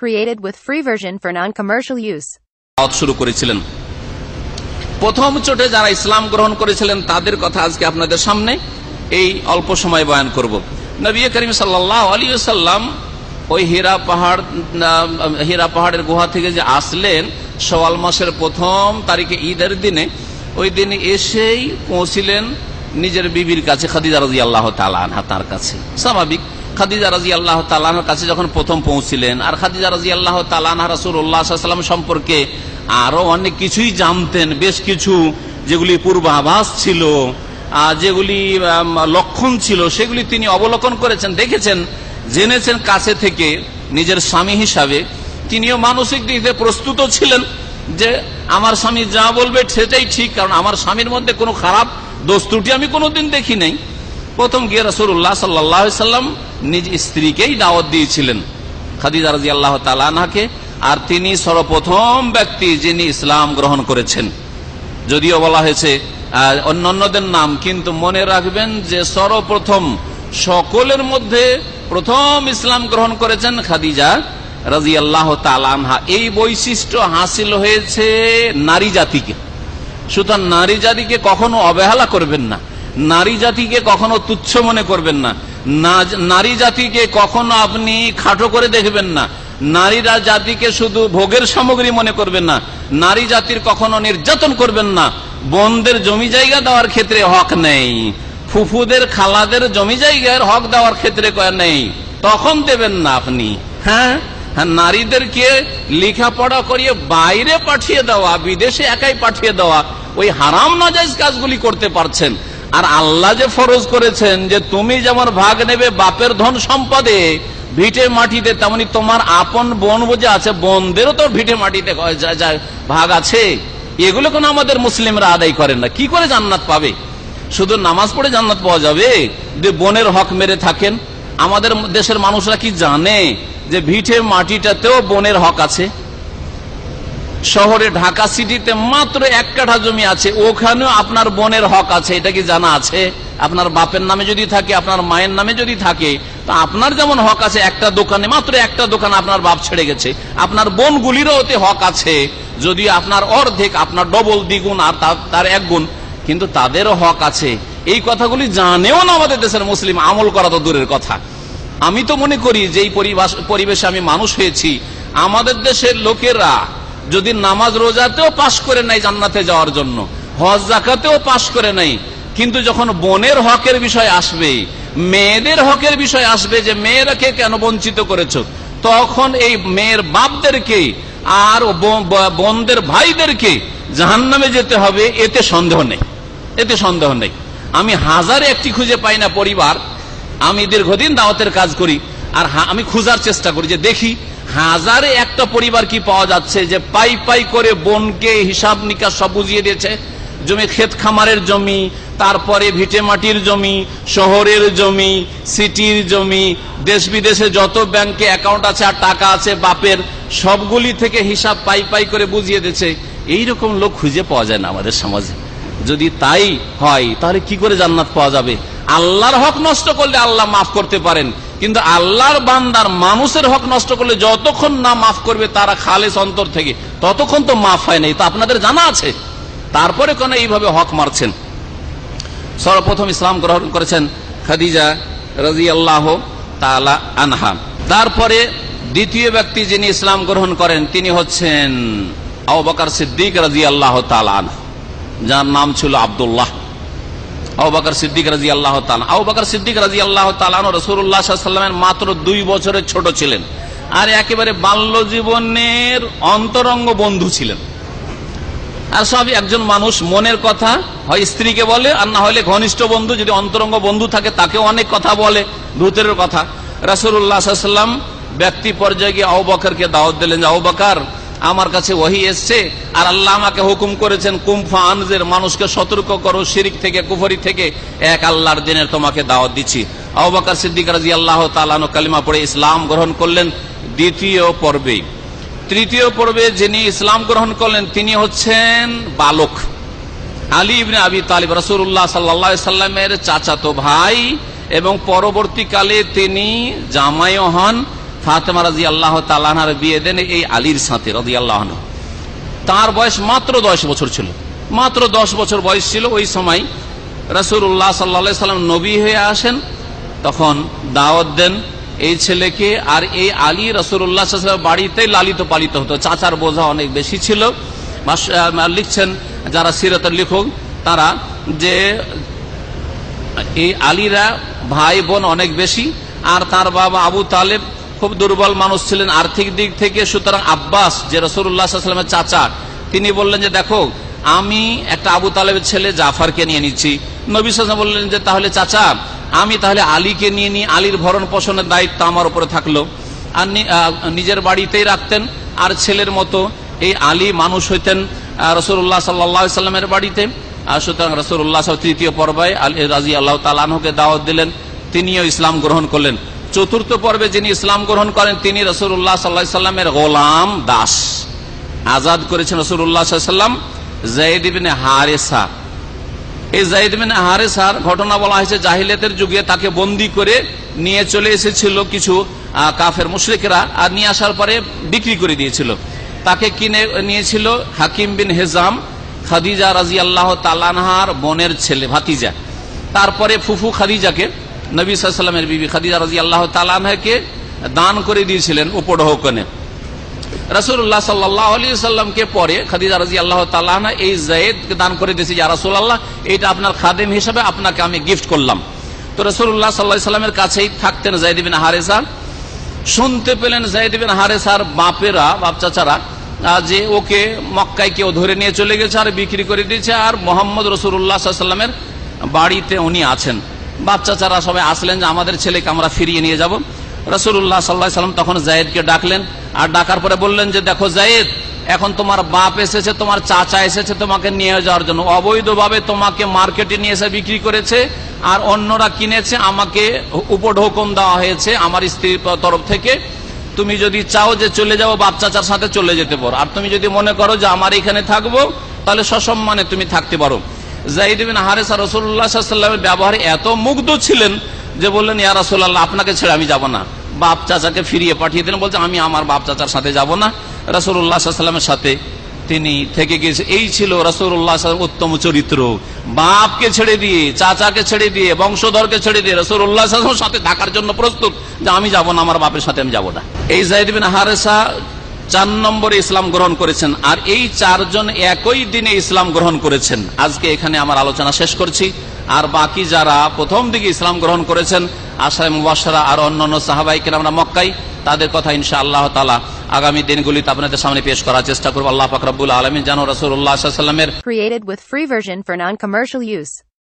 Created with free version for non-commercial use. শুরু করেছিলেন। প্রথম চোটে যারা ইসলাম গ্রহণ করেছিলেন, তাদের কথা আজকে আপনাদের সামনে এই অল্প সময় বয়ান করব। নবী করিম সাল্লাহ আলী সাল্লাম ওই হীরা পাহাড় হীরা পাহাড়ের গুহা থেকে যে আসলেন সওয়াল মাসের প্রথম তারিখে ঈদের দিনে, ওই দিন এসেই পৌঁছিলেন নিজের বিবির কাছে খাদিজা রাজি আল্লাহ আনহা তার কাছে। স্বাভাবিক। খাদিজা রাজি আল্লাহ তালাহার কাছে যখন প্রথম পৌঁছিলেন, আর খাদিজা রাজি আল্লাহ তালাহা রাসুল্লাহাম সম্পর্কে আরও অনেক কিছুই জানতেন, বেশ কিছু যেগুলি পূর্বাভাস ছিল যেগুলি লক্ষণ ছিল, সেগুলি তিনি অবলোকন করেছেন, দেখেছেন, জেনেছেন কাছে থেকে নিজের স্বামী হিসাবে। তিনিও মানসিক দিক থেকে প্রস্তুত ছিলেন যে আমার স্বামী যা বলবে সেটাই ঠিক, কারণ আমার স্বামীর মধ্যে কোনো খারাপ দোষ ত্রুটি আমি কোনোদিন দেখি নাই। প্রথম গিয়ে রসুল্লাহ সাল্লাম নিজ স্ত্রীকেই দাওয়াত দিয়েছিলেন। খাদিজা রাজি আল্লাহ তালাকে আর তিনি সর্বপ্রথম ব্যক্তি যিনি ইসলাম গ্রহণ করেছেন। যদিও বলা হয়েছে অন্যান্যদের নাম, কিন্তু মনে রাখবেন যে সর্বপ্রথম সকলের মধ্যে প্রথম ইসলাম গ্রহণ করেছেন খাদিজা রাজি আল্লাহ তালানহা এই বৈশিষ্ট্য হাসিল হয়েছে নারী জাতিকে। সুতরাং নারী জাতিকে কখনো অবহেলা করবেন না। নারী জাতিকে কখনো তুচ্ছ মনে করবেন না- নারী জাতিকে কখনো আপনি খাটো করে দেখবেন না। নারীরা জাতিকে শুধু ভোগের সামগ্রী মনে করবেন না। নারী জাতির কখনো নির্যাতন করবেন না। বনদের জমি জায়গা দেওয়ার ক্ষেত্রে হক নেই। ফুফুদের, খালাদের জমি জায়গার হক দেওয়ার ক্ষেত্রে নেই। তখন দেবেন না আপনি। হ্যাঁ? হ্যাঁ নারীদেরকে লেখাপড়া করিয়ে বাইরে পাঠিয়ে দেওয়া, বিদেশে একাই পাঠিয়ে দেওয়া, ওই হারাম নাজাইজ কাজগুলি করতে পারছেন। আর আল্লাহ যে ফরজ করেছেন যে তুমি যেমন ভাগ নেবে বাপের ধন সম্পদে, ভিটে মাটিতে, তেমনি তোমার আপন বোন বুঝে আছে, বোনদেরও তো ভিটে মাটিতে ভাগ আছে। এগুলো কোনো আমাদের মুসলিমরা আদায় করেন না। কি করে জান্নাত পাবে? শুধু নামাজ পড়ে জান্নাত পাওয়া যাবে? যে বোনের হক মেরে থাকেন, আমাদের দেশের মানুষরা কি জানে যে ভিটে মাটিটাতেও বনের হক আছে? শহরে ঢাকা সিটিতে মাত্র এক কাঠা জমি আছে, ওখানেও আপনার বোনের হক আছে, এটা কি জানা আছে? আপনার বাপের নামে যদি থাকে, আপনার মায়ের নামে যদি থাকে, তা আপনার যেমন হক আছে, একটা দোকানে, মাত্র একটা দোকান আপনার বাপ ছেড়ে গেছে। আপনার বোনগুলিরও ওতে হক আছে, যদি আপনার অর্ধেক, আপনার ডবল দ্বিগুণ আর তার- এক গুণ, কিন্তু তাদেরও হক আছে। এই কথাগুলি জানেও না আমাদের দেশের মুসলিম, আমল করা তো দূরের কথা। আমি তো মনে করি যে এই পরিবেশে আমি মানুষ হয়েছি, আমাদের দেশের লোকেরা যদি নামাজ রোজাতেও পাশ করে নাই জান্নাতে যাওয়ার জন্য, হজ জাকাতেও পাশ করে নাই, কিন্তু যখন বোনের হকের বিষয় আসবে, মেয়েদের হকের বিষয় আসবে যে মেয়েরাকে কেন বঞ্চিত করেছ, তখন এই মেয়ের বাপদেরকে আর বোনদের ভাইদেরকে জাহান্নামে যেতে হবে, এতে সন্দেহ নেই, এতে সন্দেহ নেই। আমি হাজারে একটি খুঁজে পাই না পরিবার, আমি দীর্ঘদিন দাওয়াতের কাজ করি, আর আমি খোঁজার চেষ্টা করি যে দেখি হাজারে একটা পরিবার কি পাওয়া যাচ্ছে যে পাই পাই করে বোনকে হিসাব নিকাশ সব বুঝিয়ে দিয়েছে। জমি ক্ষেত খামারের জমি, তারপরে ভিটে মাটির জমি, শহরের জমি, সিটির জমি, দেশ বিদেশে যত ব্যাংকে অ্যাকাউন্ট আছে আর টাকা আছে, বাপের সবগুলি থেকে হিসাব পাই পাই করে বুঝিয়ে দিয়েছে। এইরকম লোক খুঁজে পাওয়া যায় না আমাদের সমাজে। যদি তাই হয়, তাহলে কি করে জান্নাত পাওয়া যাবে? আল্লাহর হক নষ্ট করলে আল্লাহ মাফ করতে পারেন। কিন্তু আল্লাহর বান্দার মানুষের হক নষ্ট করলে যতক্ষণ না মাফ করবে তারা খালেস অন্তর থেকে, ততক্ষণ তো মাফ হয় নাই। তো আপনাদের জানা আছে? তারপরে কেন এইভাবে হক মারছেন? সর্বপ্রথম ইসলাম গ্রহণ করেছেন খাদিজা রাজি আল্লাহ তালা আনহা। তারপরে দ্বিতীয় ব্যক্তি যিনি ইসলাম গ্রহণ করেন, তিনি হচ্ছেন আবাকার সিদ্দিক রাজি আল্লাহ তালা আনহা। যার নাম ছিল আবদুল্লাহ। আবাকার সিদ্দিক রাজি আল্লাহ তালা আবাকার সিদ্দিক রাজি আল্লাহ তালান রসুল্লাহ সাল্লামের মাত্র দুই বছরের ছোট ছিলেন। আর একেবারে বাল্য জীবনের অন্তরঙ্গ বন্ধু ছিলেন। আর সব একজন মানুষ, মনের কথা হয় স্ত্রীকে বলে, আর না হলে ঘনিষ্ঠ বন্ধু, যদি অন্তরঙ্গ বন্ধু থাকে তাকেও অনেক কথা বলে ভূতের কথা। রাসুল্লাহাম ব্যক্তি পর্যায়ে গিয়ে আউবাকারকে দাওয়াত দিলেন যে আউবাকার আমার কাছে ওহি এসছে, আর আল্লাহ আমাকে হুকুম করেছেন কুমফা আনজের, মানুষকে সতর্ক করো, শিরিক থেকে, কুফরি থেকে, এক আল্লাহর দিনের তোমাকে দাওয়াত দিচ্ছি। আউবাকার সিদ্দিক রাজি আল্লাহ তালানো কালিমা পড়ে ইসলাম গ্রহণ করলেন দ্বিতীয় পর্বে। তৃতীয় পর্বে যিনি ইসলাম গ্রহণ করলেন, তিনি হচ্ছেন বালক। আলী ইবনে আবি তালিব রসুল্লাহ সাল্লা সাল্লামের চাচাতো ভাই এবং পরবর্তীকালে তিনি জামাইও হন। ফাতেমা রাজি আল্লাহ তালাহার বিয়ে দেন এই আলীর সাথে রাজি আল্লাহ তার বয়স মাত্র দশ বছর ছিল। মাত্র দশ বছর বয়স ছিল ওই সময় রসুল্লাহ সাল্লা সাল্লাম নবী হয়ে আসেন। তখন দাওয়াত দেন, এই ছেলেকে আর এই আলী রসুল্লাহ বাড়িতে লালিত পালিত হতো। চাচার বোঝা অনেক বেশি ছিল। লিখছেন যারা সিরতের লেখক, তারা যে এই আলীরা ভাই বোন অনেক বেশি, আর তার বাবা আবু তালেব খুব দুর্বল মানুষ ছিলেন আর্থিক দিক থেকে, সুতরাং আব্বাস, যে রসুল্লাহামের চাচা, তিনি বললেন যে, দেখো, আমি একটা আবু তালেবের ছেলে জাফারকে নিয়ে নিচ্ছি। নবী সাল্লাম বললেন যে, তাহলে চাচা, আমি তাহলে আলীকে নিয়ে নিই। আলীর ভরণ পোষণের দায়িত্ব আমার উপরে থাকল। আর নিজের বাড়িতেই রাখতেন। আর ছেলের মতো এই আলী মানুষ হইতেন রসুল্লাহ সাল্লা সাল্লামের বাড়িতে। আর সুতরাং রসুল্লাহ তৃতীয় পর্বে আলী রাজি আল্লাহ তালানহকে দাওয়াত দিলেন। তিনিও ইসলাম গ্রহণ করলেন। চতুর্থ পর্বে যিনি ইসলাম গ্রহণ করেন, তিনি রসুল্লাহ সাল্লাহ সাল্লামের গোলাম দাস। আজাদ করেছেন রসুল্লাহ সাল্লাম জাইদ ইবনে হারেসা। এই জাইদ বিন হারেসার ঘটনা বলা হয়েছে, জাহিলিয়াতের যুগে তাকে বন্দি করে নিয়ে চলে এসেছিল কিছু কাফের মুশরিকরা, আর নিয়ে আসার পরে বিক্রি করে দিয়েছিল। তাকে কিনে, নিয়েছিল হাকিম বিন হেজাম, খাদিজা রাজি আল্লাহ তালানহার বোনের ছেলে ভাতিজা। তারপরে ফুফু খাদিজাকে নবী সাল্লামের বিবি খাদিজা রাজি আল্লাহ তালানহাকে দান করে দিয়েছিলেন উপঢৌকনে। রসুল্লাহ সাল্লাহ আলী সাল্লামকে পরে খাদিজা রাজি আল্লাহ তাল্লাহা এই জায়েদকে দান করে দিয়েছে যে রাসুল আল্লাহ এইটা আপনার খাদেম হিসাবে আপনাকে আমি গিফট করলাম। তো রসুল্লাহ সাল্লাহ সাল্লামের কাছেই থাকতেন জায়দিবিন হারেসা। শুনতে পেলেন জায়দিবিন হারেসার বাপেরা, বাপ চাচারা যে ওকে মক্কায় কেউ ধরে নিয়ে চলে গেছে আর বিক্রি করে দিয়েছে। আর মোহাম্মদ রসুল্লাহ সাল্লামের বাড়িতে উনি আছেন। বাপ চারা সবাই আসলেন যে আমাদের ছেলেকে আমরা ফিরিয়ে নিয়ে যাব। রসুল্লাহ সাল্লাহ সাল্লাম তখন জায়েদকে ডাকলেন। আর ডাকার পরে বললেন যে, দেখো জায়েদ, এখন তোমার বাপ এসেছে, তোমার চাচা এসেছে তোমাকে নিয়ে যাওয়ার জন্য। অবৈধভাবে তোমাকে মার্কেটে নিয়ে এসে বিক্রি করেছে আর অন্যরা কিনেছে, আমাকে উপঢৌকন দেওয়া হয়েছে আমার স্ত্রীর তরফ থেকে। তুমি যদি চাও যে চলে যাও, বাপ চাচার সাথে চলে যেতে পারো। আর তুমি যদি মনে করো যে, আমার এখানে থাকব, তাহলে সসম্মানে তুমি থাকতে পারো। জাহিদ বিন হারেসা রসুল্লাহামের ব্যবহারে এত মুগ্ধ ছিলেন যে বললেন, ইয়া রাসুল্লাহ আপনাকে ছেড়ে আমি যাব না। বাপ চাচাকে ফিরিয়ে পাঠিয়ে দিলেন। বলছে, আমি আমার বাপ চাচার সাথে যাব না। রসুল্লাহামের সাথে তিনি থেকে গিয়েছে। এই ছিল রসুল্লাহ উত্তম চরিত্র। বাপকে ছেড়ে দিয়ে, চাচাকে ছেড়ে দিয়ে, বংশধরকে ছেড়ে দিয়ে রসুল্লাহ সাথে থাকার জন্য প্রস্তুত যে আমি যাব না, আমার বাপের সাথে আমি যাব না। এই জাহিদ বিন হারেসা চার নম্বরে ইসলাম গ্রহণ করেছেন আর এই চারজন একই দিনে ইসলাম গ্রহণ করেছেন। আজকে এখানে আমার আলোচনা শেষ করছি। আর বাকি যারা প্রথম দিকে ইসলাম গ্রহণ করেছেন আশায় মুবাসারা আর অন্যান্য সাহাবাইকে আমরা মক্কাই তাদের কথা ইনশা আল্লাহ তালা আগামী দিনগুলিতে আপনাদের সামনে পেশ করার চেষ্টা করব। আল্লাহ ফাকরাবুল আলমিন জানো রসুল্লাহ সাল্লামের Created with free version for non-commercial use.